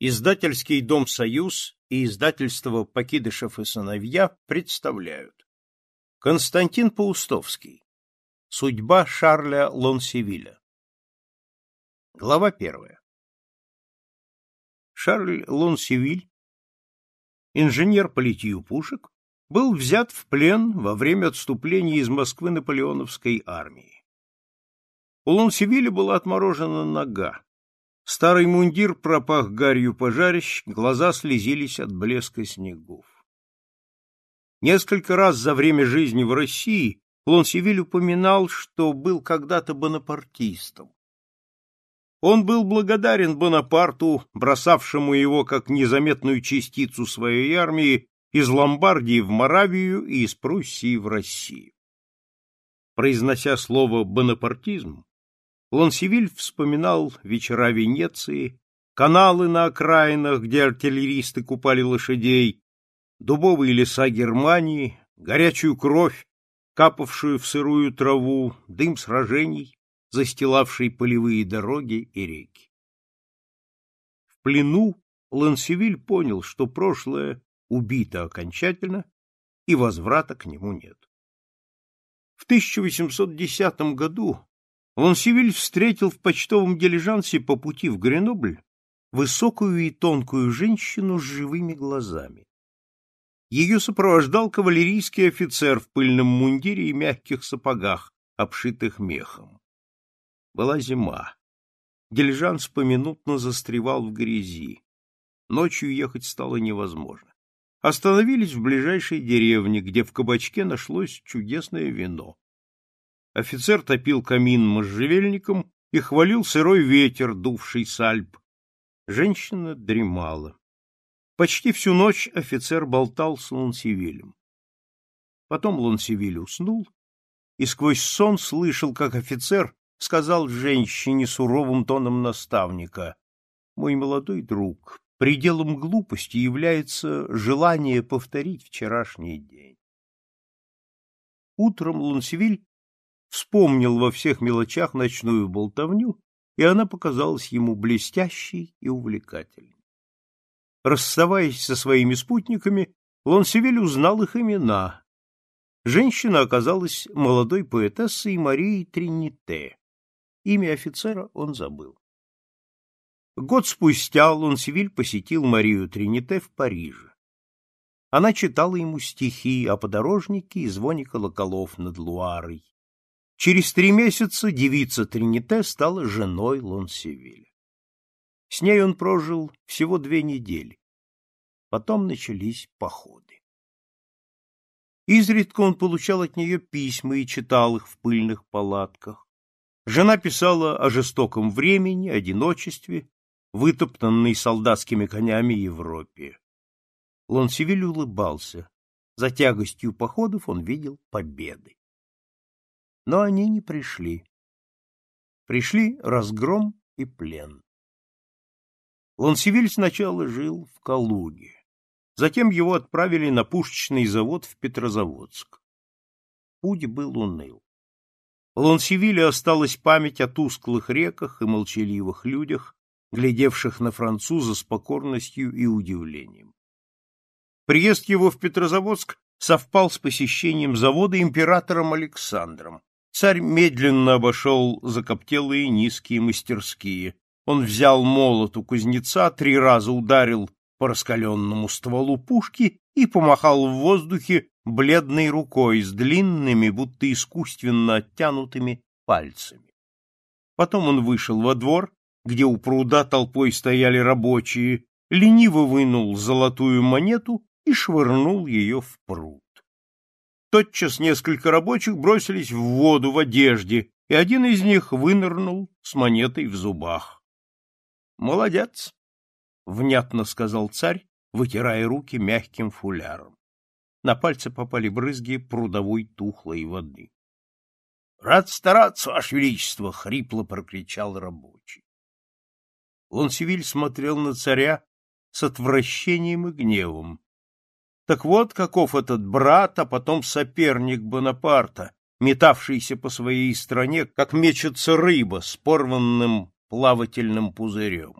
Издательский дом «Союз» и издательство «Покидышев и сыновья» представляют. Константин Паустовский. Судьба Шарля Лонсевиля. Глава первая. Шарль Лонсевиль, инженер по литью пушек, был взят в плен во время отступления из Москвы наполеоновской армии. У Лонсевиля была отморожена нога, Старый мундир пропах гарью пожарищ, глаза слезились от блеска снегов. Несколько раз за время жизни в России Лонсевиль упоминал, что был когда-то бонапартистом. Он был благодарен Бонапарту, бросавшему его как незаметную частицу своей армии из Ломбардии в Моравию и из Пруссии в Россию. Произнося слово «бонапартизм», Лансивиль вспоминал вечера Венеции, каналы на окраинах, где артиллеристы купали лошадей, дубовые леса Германии, горячую кровь, капавшую в сырую траву, дым сражений, застилавший полевые дороги и реки. В плену Лансивиль понял, что прошлое убито окончательно, и возврата к нему нет. В 1810 году он Сивиль встретил в почтовом дилижансе по пути в Гренобль высокую и тонкую женщину с живыми глазами. Ее сопровождал кавалерийский офицер в пыльном мундире и мягких сапогах, обшитых мехом. Была зима. Дилижанс поминутно застревал в грязи. Ночью ехать стало невозможно. Остановились в ближайшей деревне, где в кабачке нашлось чудесное вино офицер топил камин можжевельником, и хвалил сырой ветер, дувший с Альп. Женщина дремала. Почти всю ночь офицер болтал с Лансивилем. Потом Лансивиль уснул и сквозь сон слышал, как офицер сказал женщине суровым тоном наставника, «Мой молодой друг, пределом глупости является желание повторить вчерашний день». Утром Лансивиль вспомнил во всех мелочах ночную болтовню, и она показалась ему блестящей и увлекательной. Расставаясь со своими спутниками, Лонсевель узнал их имена. Женщина оказалась молодой поэтессой Марией Трините. Имя офицера он забыл. Год спустя Лонсевиль посетил Марию Трините в Париже. Она читала ему стихи о подорожнике и звоне колоколов над Луарой. Через три месяца девица Трините стала женой Лонсевиля. С ней он прожил всего две недели. Потом начались походы. Изредка он получал от нее письма и читал их в пыльных палатках. Жена писала о жестоком времени, одиночестве, вытоптанной солдатскими конями Европе. Лонсевиль улыбался. За тягостью походов он видел победы но они не пришли. Пришли разгром и плен. Лансевиль сначала жил в Калуге. Затем его отправили на пушечный завод в Петрозаводск. Путь был уныл. Лансевилю осталась память о тусклых реках и молчаливых людях, глядевших на француза с покорностью и удивлением. Приезд его в Петрозаводск совпал с посещением завода императором Александром, Царь медленно обошел закоптелые низкие мастерские. Он взял молот у кузнеца, три раза ударил по раскаленному стволу пушки и помахал в воздухе бледной рукой с длинными, будто искусственно оттянутыми пальцами. Потом он вышел во двор, где у пруда толпой стояли рабочие, лениво вынул золотую монету и швырнул ее в пруд. Тотчас несколько рабочих бросились в воду в одежде, и один из них вынырнул с монетой в зубах. «Молодец!» — внятно сказал царь, вытирая руки мягким фуляром. На пальцы попали брызги прудовой тухлой воды. — Рад стараться, Ваше Величество! — хрипло прокричал рабочий. Лансивиль смотрел на царя с отвращением и гневом. Так вот, каков этот брат, а потом соперник Бонапарта, метавшийся по своей стране, как мечется рыба с порванным плавательным пузырем.